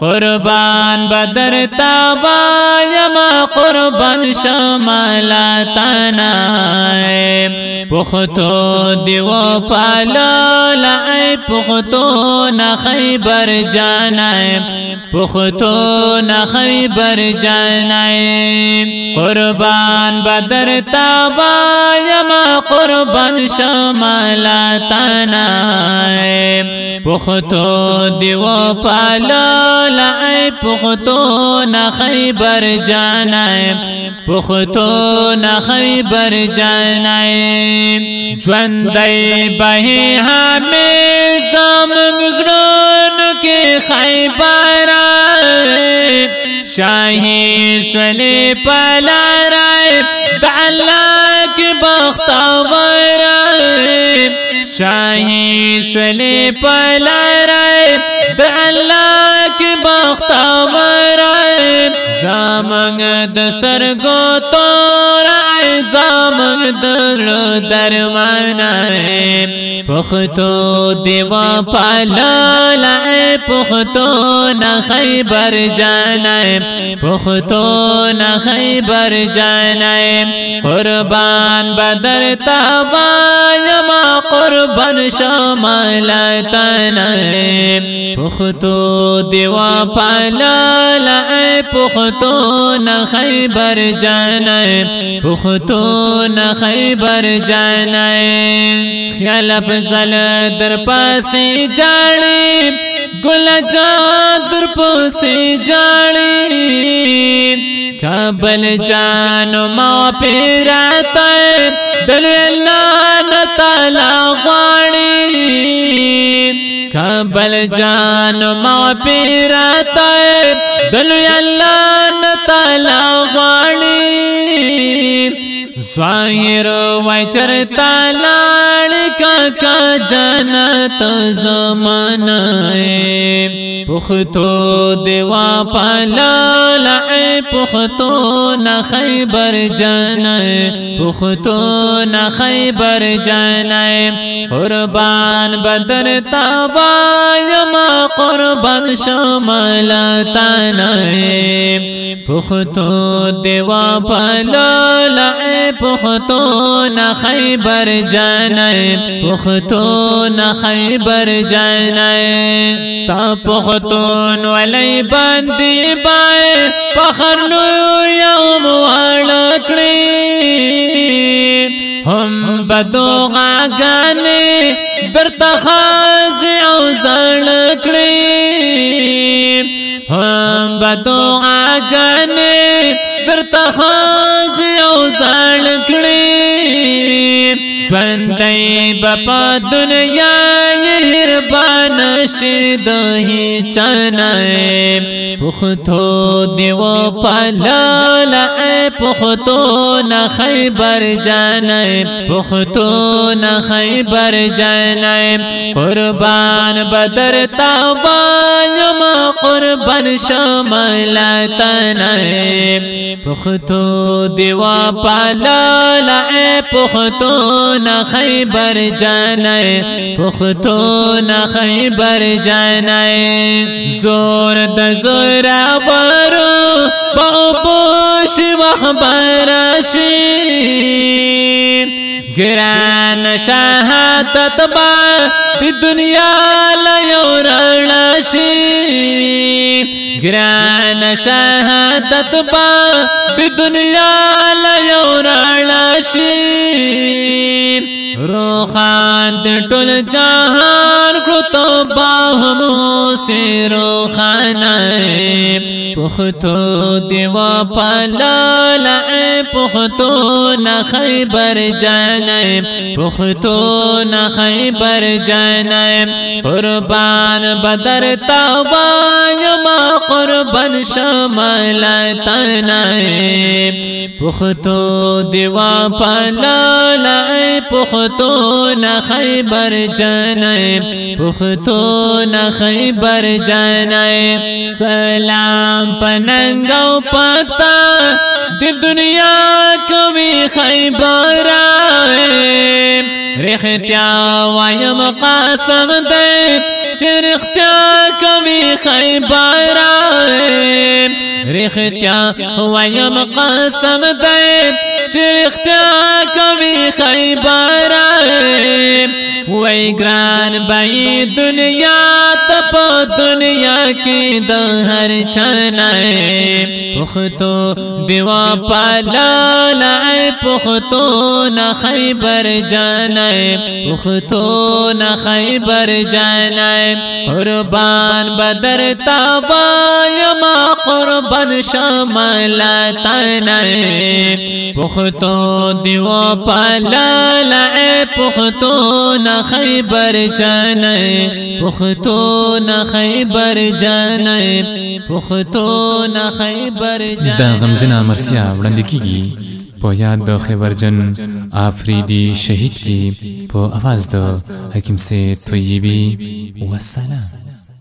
قربان بدر تابا، یما قربان شمالا تانا پختو دیو پالا لعی پختو نخیبر جانا پختو نخیبر جانا قربان بدر تابا یما قربان شمالا تانا پختو دیو پالا لائے پختو نہ خیبر جانا پختو نہ خیبر جانا جوندے بہی ہمیں زام گزران کے خیبر شاہی سلی پلا رائے دعلا کی بختور شاہی سلی پلا رائے دعلا کی بختور زامنگ دستر گو تو زامنگ در درمان پختو دیوا پالا لائے، پختو نہ خیبر جانا پختو نہ خیبر جانا قربان بدر تابا یما قربان شمال تانا پختو دیوا پالا لائے، پختو نہ خیبر جانا پختو نہ خیبر جانا خیال افضل در پاسی جاڑی گل جا در پاسی جاڑی کابل جانو ما پیراتا دل اللہ نتالا غاڑی کابل جانو ما پیراتا دل اللہ نتالا ظاہر وای چرتا لاڑ کا کا جنت زمان پختو دیوا پالا لعے پختو نہ خیبر جان پختو نہ خیبر جان قربان بدر تابا یما قربان شمال تانا پختو دیوا پالا لعے پختو نہ خیبر جان پختو نہ خیبر جان تا پختون ولی باندی بائے پخرنو یوم وارکلی ہم بدو غاگانے در تخاز او زرکلی ہم بدو غاگانے در تخاز او زرکلی ژوندۍ بپا دنیا یې ربان شید هی چنای پختو دیو پالال ای پختو ن خیبر جانای پختو ن خیبر جانای قربان بدر تابایم قربان شمال تنای پختو دیو پالال ای پختو نہ خیبر جانے پختو نہ خیبر جانے زور د زور برو بابوش وخبر شی گران شہادت با دی دنیا لیو رنشی گران شہادت با دی دنیا لیو رنشی راشی روخان ٹل جہان کو تو باہمو سے روخان پختو دیوا پالا لائے پختو نہ خیبر جانے پختو نہ خیبر جانے قربان بدر تابا یما قربان شمال تنائے پختو دیوا پالا لائے پختو نہ خیبر جانے پختو نہ خیبر جانے سلام پننگو پتا دی دنیا کبھی خیبر رختیا وایم قاسم دے چرختیا کمی خیبر رختیا ویم قسم دے چرختیا کمی خیبر وی گران بھائی دنیا تپ دنیا کی دہر چنائے پختو دیوا پالا لائے، پختو نہ خیبر جانائے پختو نہ خیبر جانائے قربان بدر تابا، یما قربان شامل تنائے پختو دیوا پالا لائے، پختو نہ خیبر جانائے پختو نہ خیبر جانائے پختو نہ خیبر دا غمجنا مرسیا وړاندې کیږي، په یاد د خیبرجن آفریدی شهید کی، په اواز د حکیم سے طیبی والسلام